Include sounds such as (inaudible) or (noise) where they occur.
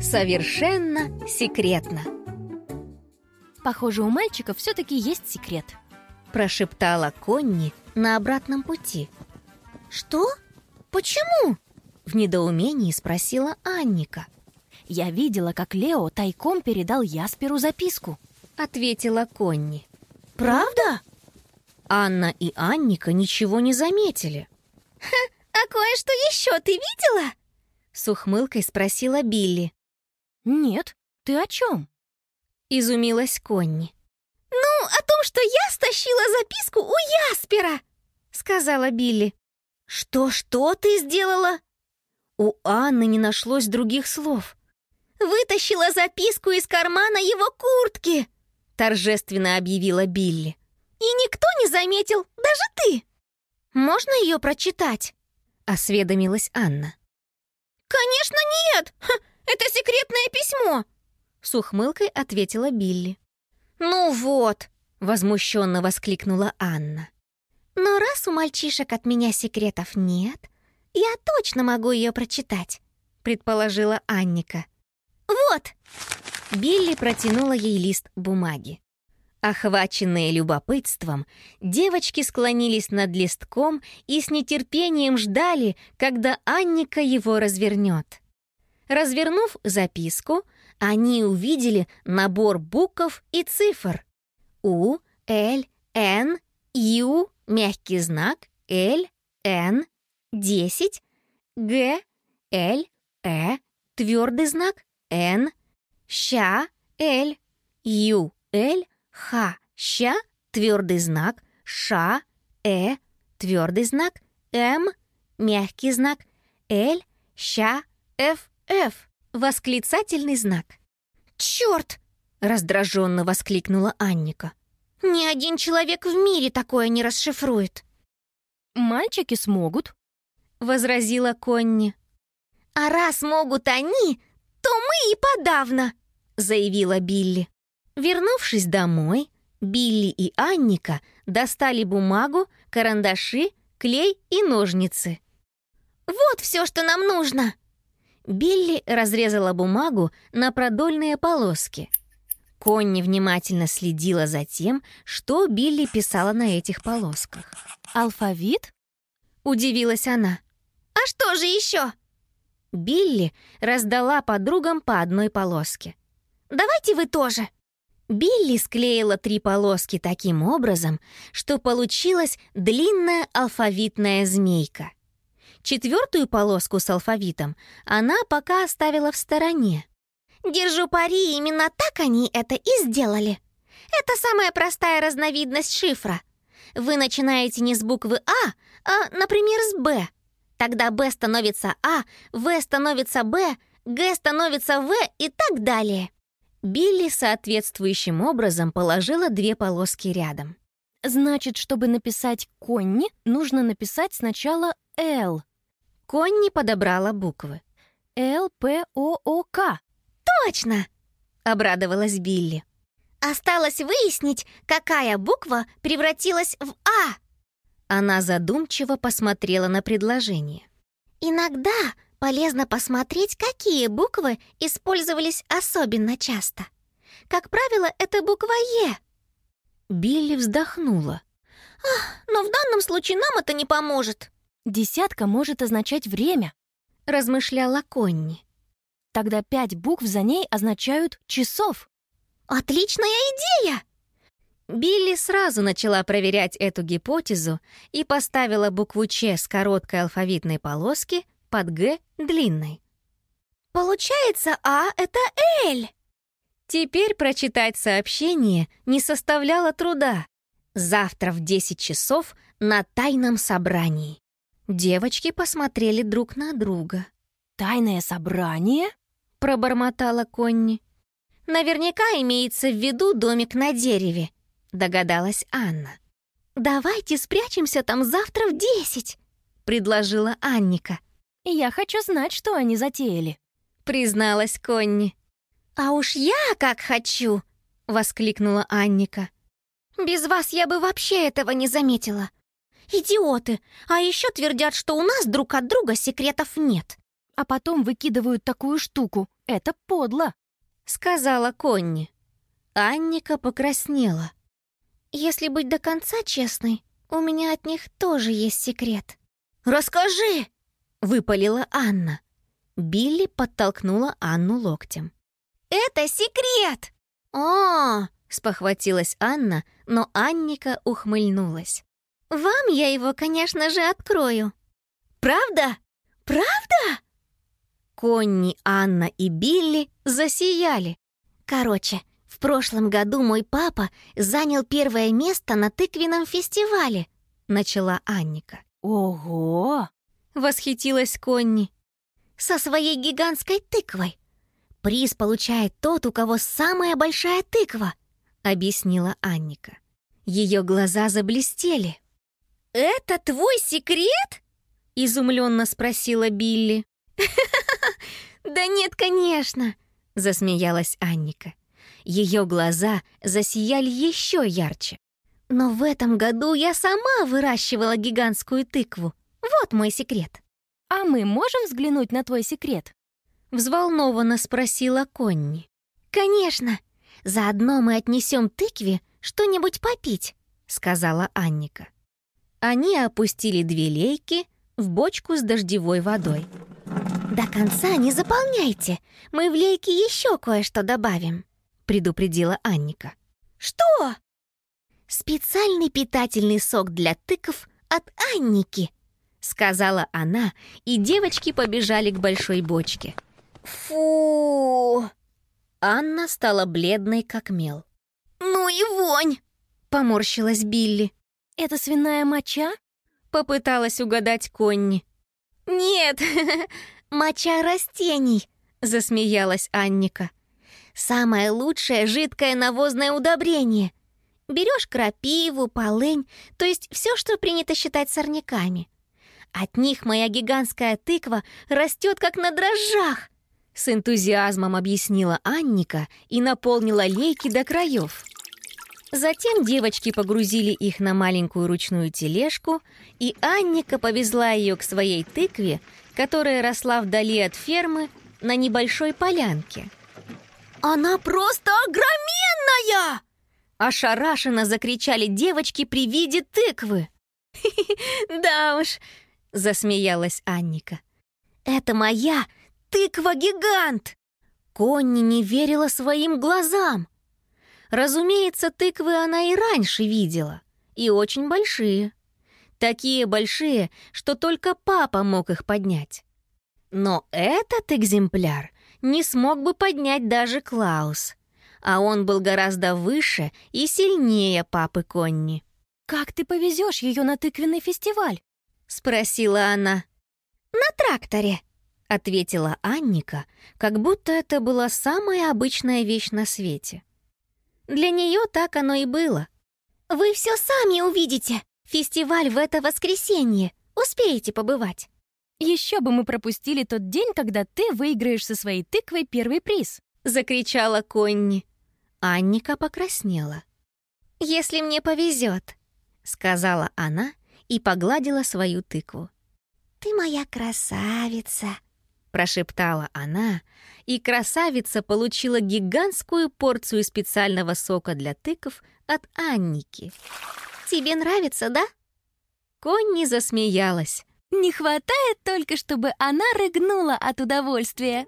Совершенно секретно. Похоже, у мальчиков все-таки есть секрет. Прошептала Конни на обратном пути. Что? Почему? В недоумении спросила Анника. Я видела, как Лео тайком передал Ясперу записку. Ответила Конни. Правда? Анна и Анника ничего не заметили. Ха, а кое-что еще ты видела? С ухмылкой спросила Билли. Нет, ты о чем? Изумилась Конни. Ну, о том, что я стащила записку у Яспера, сказала Билли. Что-что ты сделала? У Анны не нашлось других слов. Вытащила записку из кармана его куртки, торжественно объявила Билли. И никто не заметил, даже ты. Можно ее прочитать? Осведомилась Анна. Конечно, нет! Ха, это секретное письмо! С ухмылкой ответила Билли. Ну вот, возмущенно воскликнула Анна. Но раз у мальчишек от меня секретов нет, я точно могу ее прочитать, предположила Анника. Вот! Билли протянула ей лист бумаги. Охваченные любопытством, девочки склонились над листком и с нетерпением ждали, когда Анника его развернет. Развернув записку, они увидели набор букв и цифр. У, Л, Н, Ю, мягкий знак, Л, Н, 10, Г, Л, Э, твердый знак, Н, Ща, Л, Ю, Л, Х, Ща, твердый знак, Ша, Э, твердый знак, М, мягкий знак, Л, Ща, Ф, Ф, восклицательный знак. «Черт!» — раздраженно воскликнула Анника. «Ни один человек в мире такое не расшифрует». «Мальчики смогут», — возразила Конни. «А раз могут они, то мы и подавно», — заявила Билли. Вернувшись домой, Билли и Анника достали бумагу, карандаши, клей и ножницы. «Вот все, что нам нужно!» Билли разрезала бумагу на продольные полоски. Конни внимательно следила за тем, что Билли писала на этих полосках. «Алфавит?» — удивилась она. «А что же еще?» Билли раздала подругам по одной полоске. «Давайте вы тоже!» Билли склеила три полоски таким образом, что получилась длинная алфавитная змейка. Четвертую полоску с алфавитом она пока оставила в стороне. «Держу пари, именно так они это и сделали. Это самая простая разновидность шифра. Вы начинаете не с буквы «А», а, например, с «Б». Тогда «Б» становится «А», «В» становится «Б», «Г» становится «В» и так далее. Билли соответствующим образом положила две полоски рядом. Значит, чтобы написать «Конни», нужно написать сначала «Л». Конни подобрала буквы. «Л-П-О-О-К». «Точно!» — обрадовалась Билли. «Осталось выяснить, какая буква превратилась в «А». Она задумчиво посмотрела на предложение. «Иногда полезно посмотреть, какие буквы использовались особенно часто. Как правило, это буква «Е». Билли вздохнула. «Ах, но в данном случае нам это не поможет». «Десятка может означать время», — размышляла Конни. «Тогда пять букв за ней означают часов». «Отличная идея!» Билли сразу начала проверять эту гипотезу и поставила букву «Ч» с короткой алфавитной полоски под «Г» длинной. «Получается, «А» — это «Л». Теперь прочитать сообщение не составляло труда. Завтра в 10 часов на тайном собрании. Девочки посмотрели друг на друга. «Тайное собрание?» — пробормотала Конни. «Наверняка имеется в виду домик на дереве», — догадалась Анна. «Давайте спрячемся там завтра в десять», — предложила Анника. «Я хочу знать, что они затеяли», — призналась Конни. «А уж я как хочу!» — воскликнула Анника. «Без вас я бы вообще этого не заметила. Идиоты! А еще твердят, что у нас друг от друга секретов нет. А потом выкидывают такую штуку. Это подло», — сказала Конни. Анника покраснела. «Если быть до конца честной, у меня от них тоже есть секрет». «Расскажи!» — выпалила Анна. Билли подтолкнула Анну локтем. «Это секрет!» «О!» — спохватилась Анна, но Анника ухмыльнулась. «Вам я его, конечно же, открою». «Правда? Правда?» Конни, Анна и Билли засияли. «Короче, в прошлом году мой папа занял первое место на тыквенном фестивале», — начала Анника. «Ого!» — восхитилась Конни. «Со своей гигантской тыквой. Приз получает тот, у кого самая большая тыква», — объяснила Анника. Ее глаза заблестели. «Это твой секрет?» — изумленно спросила Билли. (laughs) «Да нет, конечно!» — засмеялась Анника. Ее глаза засияли еще ярче. «Но в этом году я сама выращивала гигантскую тыкву. Вот мой секрет». «А мы можем взглянуть на твой секрет?» — взволнованно спросила Конни. «Конечно. Заодно мы отнесем тыкве что-нибудь попить», — сказала Анника. Они опустили две лейки в бочку с дождевой водой. «До конца не заполняйте. Мы в лейки еще кое-что добавим», — предупредила Анника. «Что?» «Специальный питательный сок для тыков от Анники», — сказала она, и девочки побежали к большой бочке. «Фу!» Анна стала бледной, как мел. «Ну и вонь!» — поморщилась Билли. «Это свиная моча?» — попыталась угадать Конни. «Нет, (laughs) моча растений», — засмеялась Анника. «Самое лучшее жидкое навозное удобрение. Берешь крапиву, полынь, то есть все, что принято считать сорняками. От них моя гигантская тыква растет, как на дрожжах». С энтузиазмом объяснила Анника и наполнила лейки до краев. Затем девочки погрузили их на маленькую ручную тележку, и Анника повезла ее к своей тыкве, которая росла вдали от фермы на небольшой полянке. «Она просто огроменная!» Ошарашенно закричали девочки при виде тыквы. (laughs) «Да уж», — засмеялась Анника. «Это моя тыква-гигант!» Конни не верила своим глазам. Разумеется, тыквы она и раньше видела, и очень большие. Такие большие, что только папа мог их поднять. Но этот экземпляр не смог бы поднять даже Клаус, а он был гораздо выше и сильнее папы Конни. «Как ты повезешь ее на тыквенный фестиваль?» — спросила она. «На тракторе», — ответила Анника, как будто это была самая обычная вещь на свете. Для нее так оно и было. «Вы все сами увидите. Фестиваль в это воскресенье. Успеете побывать». «Еще бы мы пропустили тот день, когда ты выиграешь со своей тыквой первый приз!» — закричала Конни. Анника покраснела. «Если мне повезет», — сказала она и погладила свою тыкву. «Ты моя красавица», — прошептала она, и красавица получила гигантскую порцию специального сока для тыков от Анники. «Тебе нравится, да?» Конни засмеялась. «Не хватает только, чтобы она рыгнула от удовольствия!»